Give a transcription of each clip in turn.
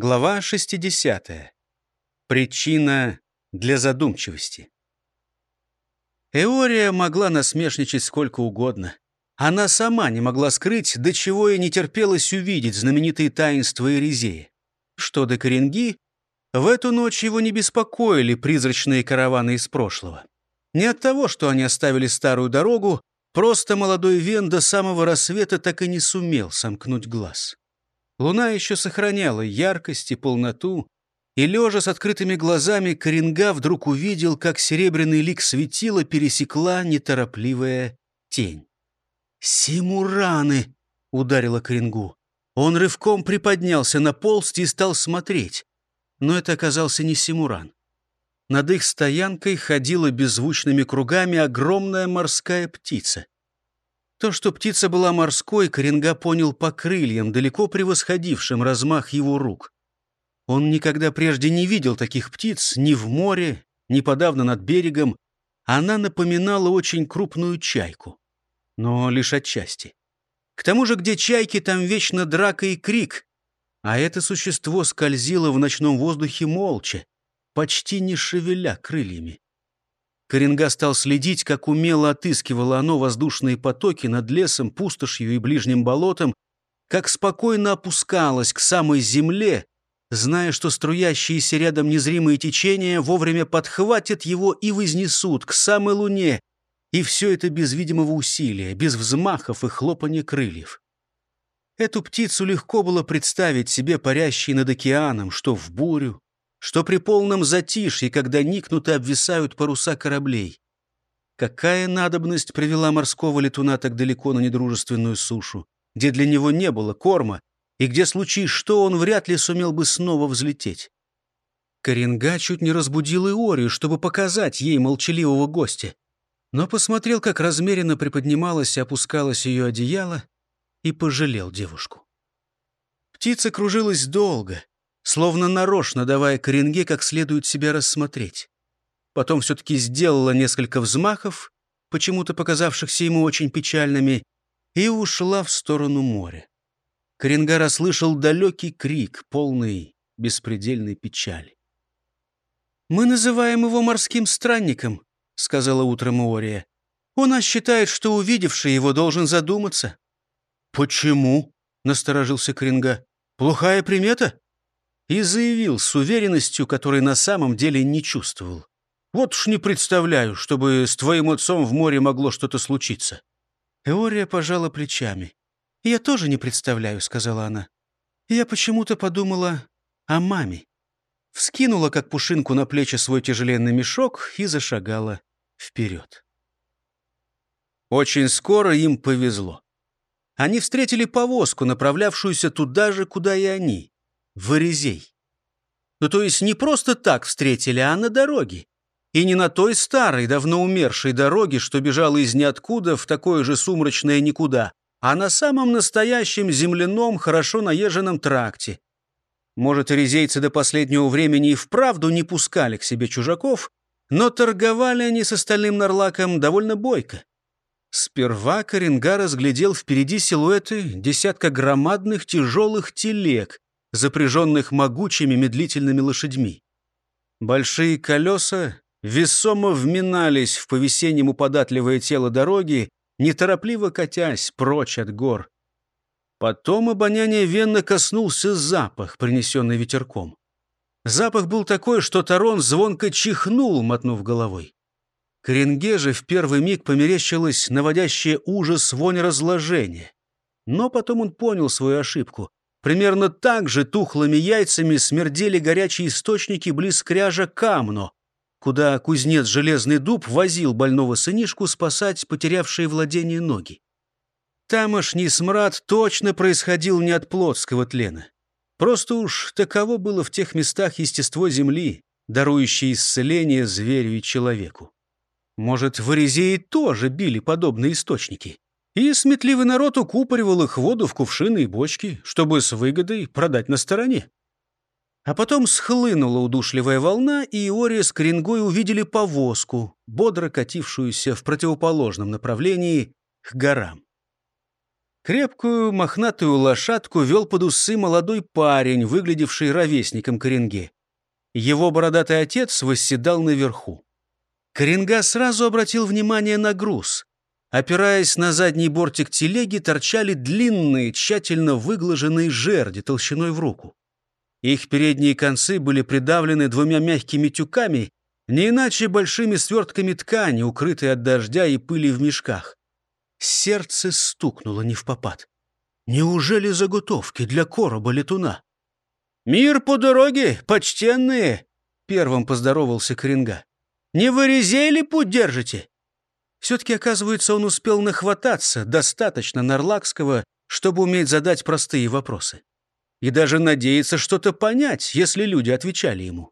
Глава 60. Причина для задумчивости. Эория могла насмешничать сколько угодно. Она сама не могла скрыть, до чего ей не терпелось увидеть знаменитые таинства Эризея. Что до Коренги, в эту ночь его не беспокоили призрачные караваны из прошлого. Не от того, что они оставили старую дорогу, просто молодой Вен до самого рассвета так и не сумел сомкнуть глаз. Луна еще сохраняла яркость и полноту, и, лежа с открытыми глазами, Коренга вдруг увидел, как серебряный лик светила пересекла неторопливая тень. «Симураны!» — ударила Коренгу. Он рывком приподнялся на полсти и стал смотреть. Но это оказался не Симуран. Над их стоянкой ходила беззвучными кругами огромная морская птица. То, что птица была морской, Коренга понял по крыльям, далеко превосходившим размах его рук. Он никогда прежде не видел таких птиц ни в море, ни подавно над берегом. Она напоминала очень крупную чайку, но лишь отчасти. К тому же, где чайки, там вечно драка и крик, а это существо скользило в ночном воздухе молча, почти не шевеля крыльями. Коренга стал следить, как умело отыскивало оно воздушные потоки над лесом, пустошью и ближним болотом, как спокойно опускалось к самой земле, зная, что струящиеся рядом незримые течения вовремя подхватят его и вознесут к самой луне, и все это без видимого усилия, без взмахов и хлопания крыльев. Эту птицу легко было представить себе парящей над океаном, что в бурю, что при полном затишье, когда никнуто обвисают паруса кораблей. Какая надобность привела морского летуна так далеко на недружественную сушу, где для него не было корма, и где, случись что, он вряд ли сумел бы снова взлететь? Коренга чуть не разбудил Иорию, чтобы показать ей молчаливого гостя, но посмотрел, как размеренно приподнималось и опускалось ее одеяло, и пожалел девушку. Птица кружилась долго, словно нарочно давая Коренге как следует себя рассмотреть. Потом все-таки сделала несколько взмахов, почему-то показавшихся ему очень печальными, и ушла в сторону моря. Коренга расслышал далекий крик, полный беспредельной печали. «Мы называем его морским странником», — сказала утром Иория. «У нас считает, что увидевший его должен задуматься». «Почему?» — насторожился Коренга. «Плохая примета?» И заявил с уверенностью, которой на самом деле не чувствовал. «Вот уж не представляю, чтобы с твоим отцом в море могло что-то случиться». Эория пожала плечами. «Я тоже не представляю», — сказала она. «Я почему-то подумала о маме». Вскинула, как пушинку, на плечи свой тяжеленный мешок и зашагала вперед. Очень скоро им повезло. Они встретили повозку, направлявшуюся туда же, куда и они в Орезей. Ну, то есть не просто так встретили, а на дороге. И не на той старой, давно умершей дороге, что бежала из ниоткуда в такое же сумрачное никуда, а на самом настоящем земляном, хорошо наезженном тракте. Может, резейцы до последнего времени и вправду не пускали к себе чужаков, но торговали они с остальным нарлаком довольно бойко. Сперва Коренга разглядел впереди силуэты десятка громадных тяжелых телег, запряженных могучими медлительными лошадьми. Большие колеса весомо вминались в по-весеннему податливое тело дороги, неторопливо катясь прочь от гор. Потом обоняние Венна коснулся запах, принесенный ветерком. Запах был такой, что Тарон звонко чихнул, мотнув головой. Коренге же в первый миг померещилась наводящая ужас вонь разложения. Но потом он понял свою ошибку. Примерно так же тухлыми яйцами смердели горячие источники близ кряжа Камно, куда кузнец Железный Дуб возил больного сынишку спасать потерявшие владение ноги. Тамошний смрад точно происходил не от плотского тлена. Просто уж таково было в тех местах естество земли, дарующее исцеление зверю и человеку. Может, в Орезее тоже били подобные источники? И сметливый народ укупоривал их воду в кувшины и бочки, чтобы с выгодой продать на стороне. А потом схлынула удушливая волна, и Иория с Коренгой увидели повозку, бодро катившуюся в противоположном направлении к горам. Крепкую, мохнатую лошадку вел под усы молодой парень, выглядевший ровесником Коренге. Его бородатый отец восседал наверху. Коренга сразу обратил внимание на груз. Опираясь на задний бортик телеги, торчали длинные, тщательно выглаженные жерди толщиной в руку. Их передние концы были придавлены двумя мягкими тюками, не иначе большими свертками ткани, укрытые от дождя и пыли в мешках. Сердце стукнуло не в попад. Неужели заготовки для короба летуна? «Мир по дороге, почтенные!» — первым поздоровался Коренга. «Не вырезей ли путь держите?» Все-таки, оказывается, он успел нахвататься достаточно нарлакского, чтобы уметь задать простые вопросы. И даже надеяться что-то понять, если люди отвечали ему.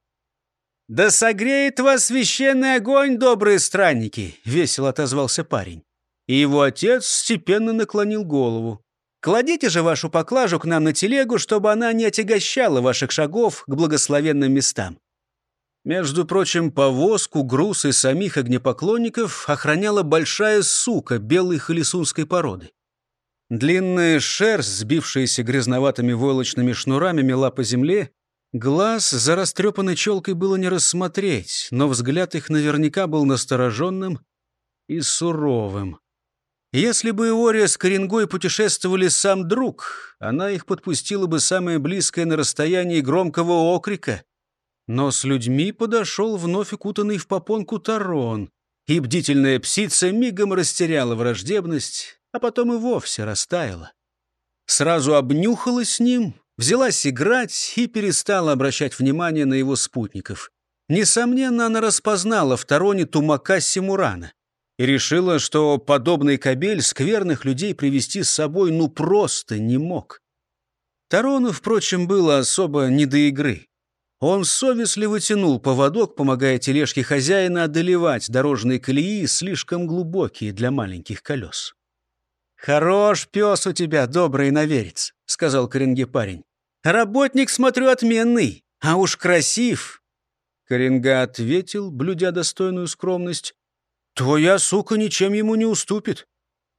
«Да согреет вас священный огонь, добрые странники!» — весело отозвался парень. И его отец степенно наклонил голову. «Кладите же вашу поклажу к нам на телегу, чтобы она не отягощала ваших шагов к благословенным местам». Между прочим, повозку, груз и самих огнепоклонников охраняла большая сука белой холесунской породы. Длинная шерсть, сбившаяся грязноватыми войлочными шнурами, мела по земле. Глаз за растрепанной челкой было не рассмотреть, но взгляд их наверняка был настороженным и суровым. Если бы Иория с Коренгой путешествовали сам друг, она их подпустила бы самое близкое на расстоянии громкого окрика. Но с людьми подошел вновь укутанный в попонку Тарон, и бдительная псица мигом растеряла враждебность, а потом и вовсе растаяла. Сразу обнюхалась с ним, взялась играть и перестала обращать внимание на его спутников. Несомненно, она распознала в Тароне тумака Симурана и решила, что подобный кобель скверных людей привести с собой ну просто не мог. Тарону, впрочем, было особо не до игры. Он совестливо тянул поводок, помогая тележке хозяина одолевать дорожные колеи, слишком глубокие для маленьких колес. «Хорош пес у тебя, добрый наверец», — сказал коренге парень. «Работник, смотрю, отменный, а уж красив». Коренга ответил, блюдя достойную скромность. Твоя сука ничем ему не уступит.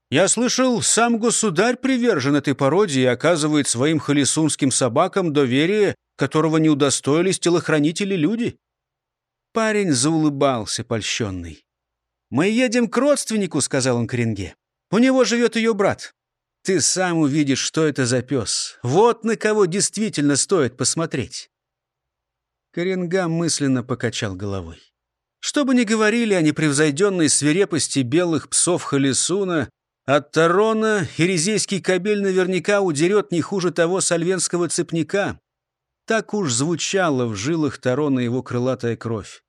Я слышал, сам государь привержен этой породе и оказывает своим холесунским собакам доверие, которого не удостоились телохранители-люди». Парень заулыбался, польщенный. «Мы едем к родственнику», — сказал он Коренге. «У него живет ее брат. Ты сам увидишь, что это за пес. Вот на кого действительно стоит посмотреть». Коренга мысленно покачал головой. Что бы ни говорили о непревзойденной свирепости белых псов Халисуна, от Тарона херезейский кобель наверняка удерет не хуже того сальвенского цепняка. Так уж звучала в жилах Тарона его крылатая кровь.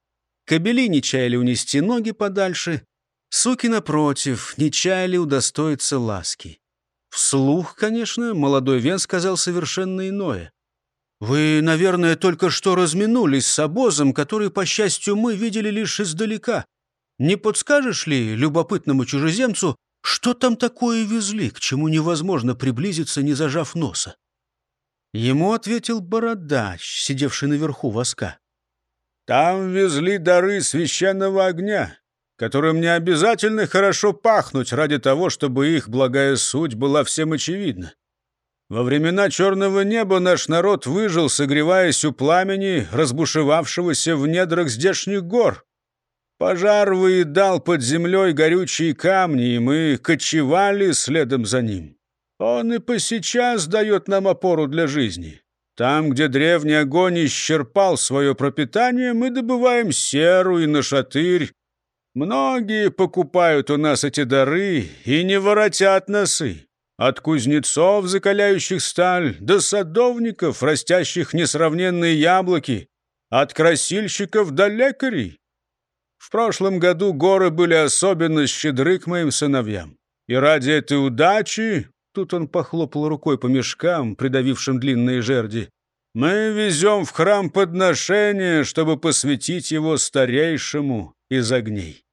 Кобели не чаяли унести ноги подальше, суки, напротив, не чаяли удостоиться ласки. Вслух, конечно, молодой Вен сказал совершенно иное. «Вы, наверное, только что разминулись с обозом, который, по счастью, мы видели лишь издалека. Не подскажешь ли любопытному чужеземцу, что там такое везли, к чему невозможно приблизиться, не зажав носа?» Ему ответил бородач, сидевший наверху воска. «Там везли дары священного огня, которым не обязательно хорошо пахнуть ради того, чтобы их благая суть была всем очевидна. Во времена черного неба наш народ выжил, согреваясь у пламени, разбушевавшегося в недрах здешних гор. Пожар выедал под землей горючие камни, и мы кочевали следом за ним. Он и по сейчас дает нам опору для жизни. Там, где древний огонь исчерпал свое пропитание, мы добываем серу и нашатырь. Многие покупают у нас эти дары и не воротят носы. От кузнецов, закаляющих сталь, до садовников, растящих несравненные яблоки, от красильщиков до лекарей. В прошлом году горы были особенно щедры к моим сыновьям. И ради этой удачи, тут он похлопал рукой по мешкам, придавившим длинные жерди, мы везем в храм подношение, чтобы посвятить его старейшему из огней.